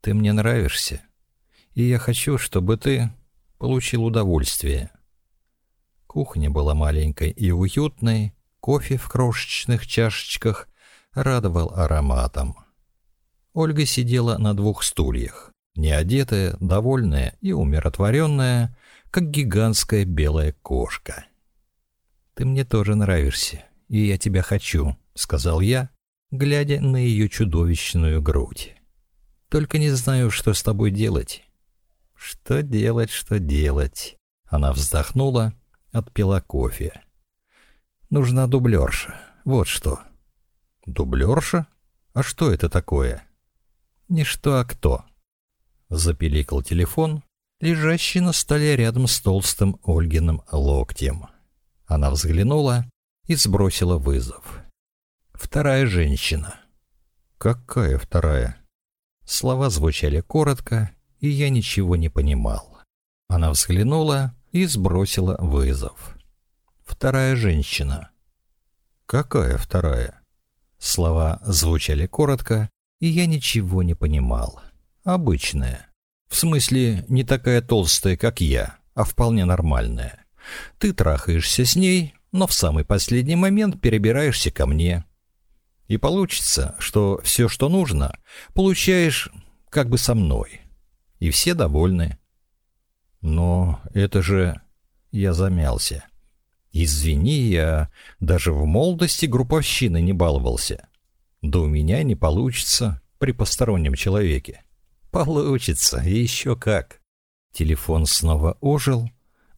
Ты мне нравишься, и я хочу, чтобы ты получил удовольствие. Кухня была маленькой и уютной, кофе в крошечных чашечках радовал ароматом. Ольга сидела на двух стульях, неодетая, довольная и умиротворенная, как гигантская белая кошка. «Ты мне тоже нравишься, и я тебя хочу», — сказал я, глядя на ее чудовищную грудь. «Только не знаю, что с тобой делать». «Что делать, что делать?» Она вздохнула, отпила кофе. «Нужна дублерша. Вот что». «Дублерша? А что это такое?» «Не что, а кто». Запиликал телефон, лежащий на столе рядом с толстым Ольгиным локтем. Она взглянула и сбросила вызов. Вторая женщина. Какая вторая? Слова звучали коротко, и я ничего не понимал. Она взглянула и сбросила вызов. Вторая женщина. Какая вторая? Слова звучали коротко, и я ничего не понимал. Обычная. В смысле, не такая толстая, как я, а вполне нормальная. Ты трахаешься с ней, но в самый последний момент перебираешься ко мне. И получится, что все, что нужно, получаешь как бы со мной. И все довольны. Но это же... Я замялся. Извини, я даже в молодости групповщины не баловался. Да у меня не получится при постороннем человеке. Получится, и еще как. Телефон снова ожил.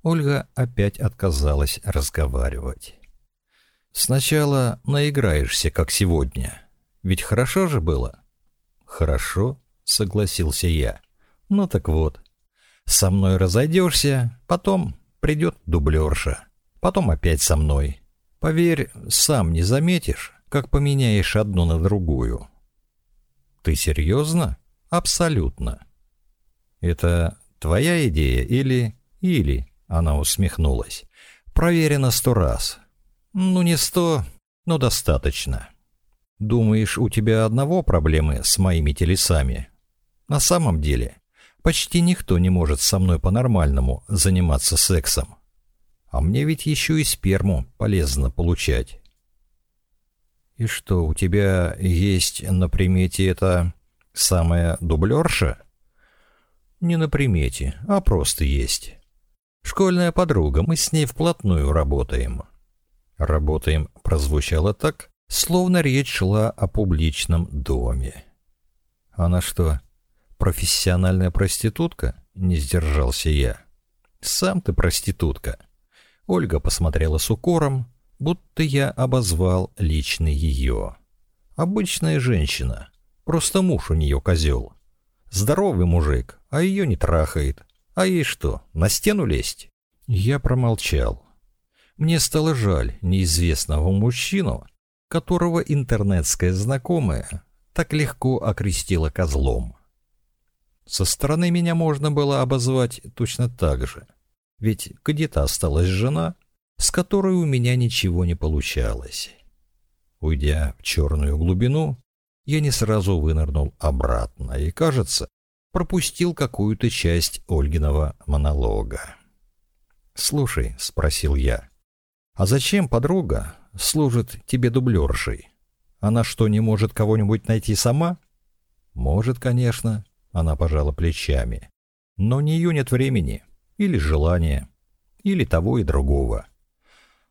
Ольга опять отказалась разговаривать. Сначала наиграешься, как сегодня. Ведь хорошо же было? Хорошо, согласился я. Ну так вот. Со мной разойдешься, потом придет дублерша. Потом опять со мной. Поверь, сам не заметишь, как поменяешь одну на другую. Ты серьезно? Абсолютно. Это твоя идея или... Или... Она усмехнулась. Проверено сто раз. Ну, не сто, но достаточно. Думаешь, у тебя одного проблемы с моими телесами? На самом деле, почти никто не может со мной по-нормальному заниматься сексом. А мне ведь еще и сперму полезно получать. И что, у тебя есть на примете это самая дублерша? Не на примете, а просто есть. Школьная подруга, мы с ней вплотную работаем. Работаем прозвучало так, словно речь шла о публичном доме. Она что, профессиональная проститутка? Не сдержался я. Сам ты проститутка. Ольга посмотрела с укором, будто я обозвал лично ее. Обычная женщина. Просто муж у нее козел. Здоровый мужик, а ее не трахает. А ей что, на стену лезть? Я промолчал. Мне стало жаль неизвестного мужчину, которого интернетская знакомая так легко окрестила козлом. Со стороны меня можно было обозвать точно так же. Ведь где-то осталась жена, с которой у меня ничего не получалось. Уйдя в черную глубину, я не сразу вынырнул обратно и, кажется, пропустил какую-то часть Ольгиного монолога. «Слушай», — спросил я, — «а зачем подруга служит тебе дублершей? Она что, не может кого-нибудь найти сама?» «Может, конечно», — она пожала плечами. «Но у нее нет времени, или желания, или того и другого.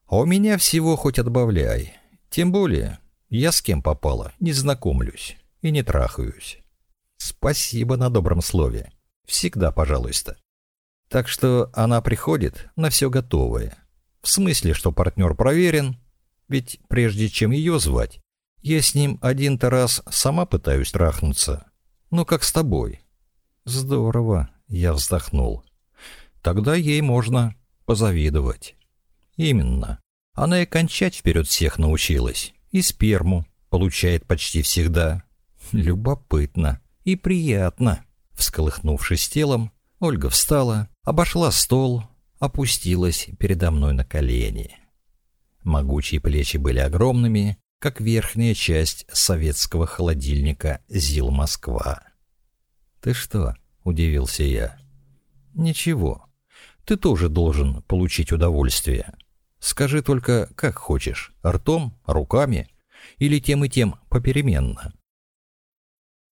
А у меня всего хоть отбавляй. Тем более, я с кем попало, не знакомлюсь и не трахаюсь». Спасибо на добром слове. Всегда, пожалуйста. Так что она приходит на все готовое. В смысле, что партнер проверен, ведь прежде чем ее звать, я с ним один-то раз сама пытаюсь трахнуться. Ну, как с тобой. Здорово, я вздохнул. Тогда ей можно позавидовать. Именно. Она и кончать вперед всех научилась. И сперму получает почти всегда. Любопытно и приятно. Всколыхнувшись телом, Ольга встала, обошла стол, опустилась передо мной на колени. Могучие плечи были огромными, как верхняя часть советского холодильника «ЗИЛ Москва». «Ты что?» — удивился я. «Ничего. Ты тоже должен получить удовольствие. Скажи только, как хочешь, ртом, руками или тем и тем попеременно».